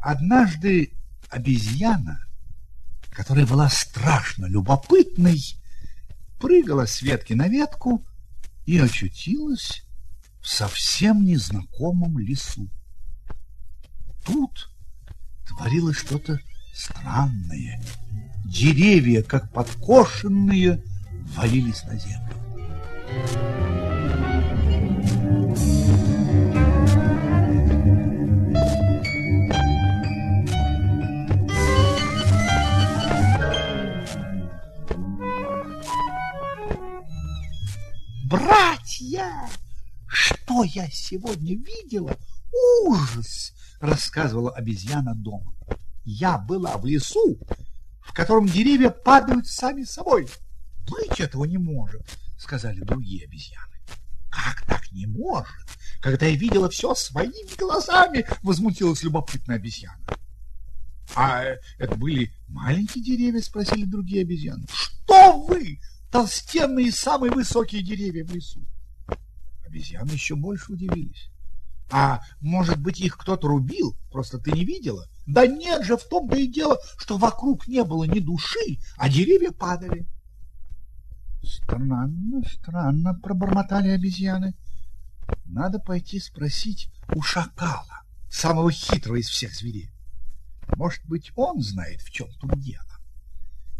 Однажды обезьяна, которая была страшно любопытной, прыгала с ветки на ветку и очутилась в совсем незнакомом лесу. Тут творилось что-то странное. Деревья, как подкошенные, валились на землю. Что я сегодня видела? Ужас! Рассказывала обезьяна дома. Я была в лесу, в котором деревья падают сами собой. Быть этого не может, сказали другие обезьяны. Как так не может? Когда я видела все своими глазами, возмутилась любопытная обезьяна. А это были маленькие деревья, спросили другие обезьяны. Что вы? толстенные самые высокие деревья в лесу. Обезьяны еще больше удивились. А может быть, их кто-то рубил, просто ты не видела? Да нет же, в том-то и дело, что вокруг не было ни души, а деревья падали. Странно, странно, пробормотали обезьяны. Надо пойти спросить у шакала, самого хитрого из всех зверей. Может быть, он знает, в чем тут дело.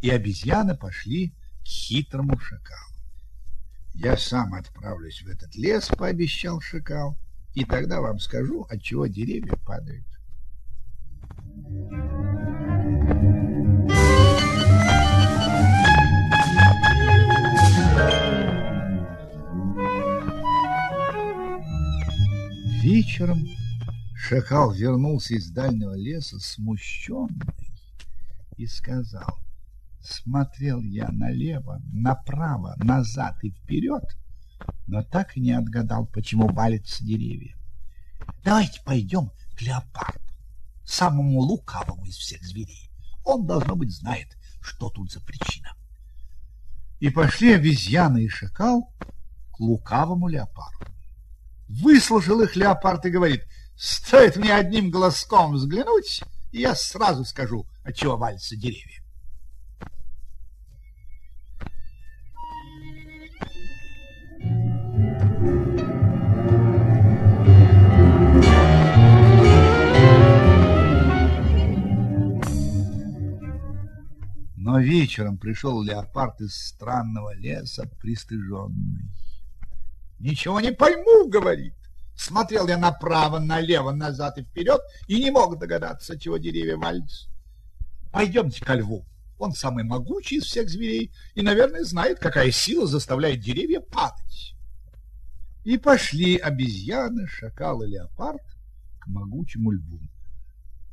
И обезьяны пошли хитрому шакалу. Я сам отправлюсь в этот лес, пообещал шакал, и тогда вам скажу, от чего деревья падают. Вечером шакал вернулся из дальнего леса смущенный и сказал, Смотрел я налево, направо, назад и вперед, но так и не отгадал, почему валятся деревья. Давайте пойдем к леопарду, самому лукавому из всех зверей. Он, должно быть, знает, что тут за причина. И пошли обезьяны и шакал к лукавому леопарду. Выслушал их леопард и говорит, стоит мне одним глазком взглянуть, и я сразу скажу, от чего валятся деревья. Вечером пришел леопард из странного леса, пристыженный. «Ничего не пойму», — говорит. Смотрел я направо, налево, назад и вперед и не мог догадаться, чего деревья валятся. Пойдемте ко льву. Он самый могучий из всех зверей и, наверное, знает, какая сила заставляет деревья падать. И пошли обезьяны, шакал и леопард к могучему льву.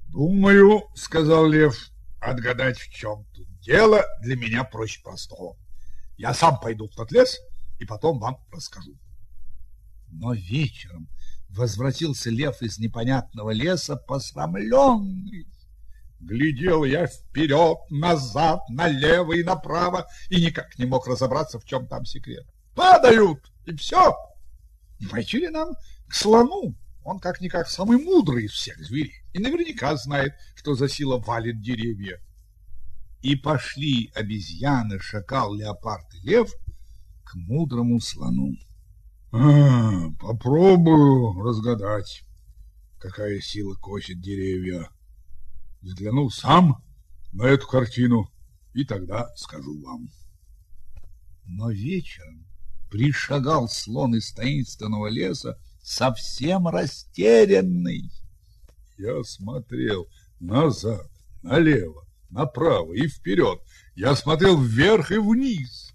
«Думаю, — сказал лев, — отгадать, в чем тут Дело для меня проще простого. Я сам пойду в тот лес и потом вам расскажу. Но вечером возвратился лев из непонятного леса посрамленный. Глядел я вперед, назад, налево и направо и никак не мог разобраться, в чем там секрет. Падают, и все. Не пойти ли нам к слону? Он как-никак самый мудрый из всех зверей и наверняка знает, что за сила валит деревья. И пошли обезьяны, шакал, леопард и лев к мудрому слону. А, попробую разгадать, какая сила косит деревья. Взгляну сам на эту картину, и тогда скажу вам. Но вечером пришагал слон из таинственного леса, совсем растерянный. Я смотрел назад, налево, направо и вперед. Я смотрел вверх и вниз,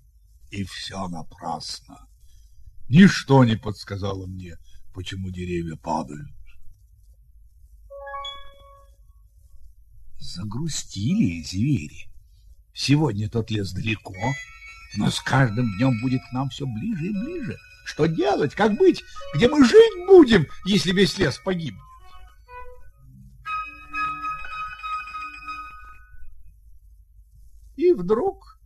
и все напрасно. Ничто не подсказало мне, почему деревья падают. Загрустили звери. Сегодня тот лес далеко, но с каждым днем будет к нам все ближе и ближе. Что делать, как быть, где мы жить будем, если весь лес погибнет? Вдруг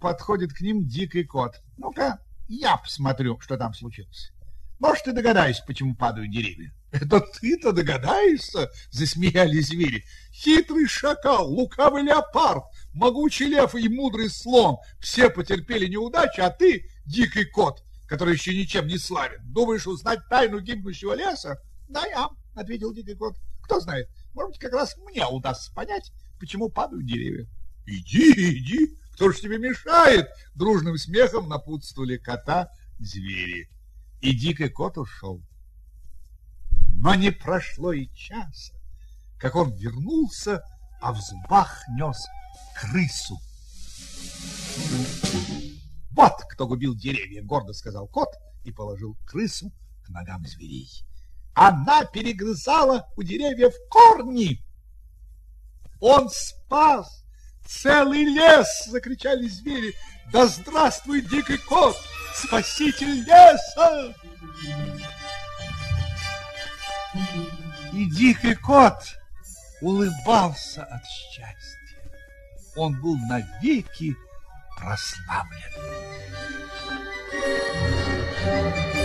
подходит к ним дикий кот. Ну-ка, я посмотрю, что там случилось. Может, ты догадаешься, почему падают деревья. Это ты-то догадаешься? Засмеялись звери. Хитрый шакал, лукавый леопард, могучий лев и мудрый слон. Все потерпели неудачу, а ты, дикий кот, который еще ничем не славен, думаешь узнать тайну гибнущего леса? Да я, ответил дикий кот. Кто знает, может как раз мне удастся понять, почему падают деревья. Иди, иди, кто ж тебе мешает? Дружным смехом напутствовали кота звери. И дикий кот ушел. Но не прошло и часа, как он вернулся, а в зубах нес крысу. Вот кто губил деревья, гордо сказал кот и положил крысу к ногам зверей. Она перегрызала у деревьев корни. Он спас целый лес!» — закричали звери. «Да здравствуй дикий кот, спаситель леса!» И дикий кот улыбался от счастья. Он был навеки прославлен. Thank you.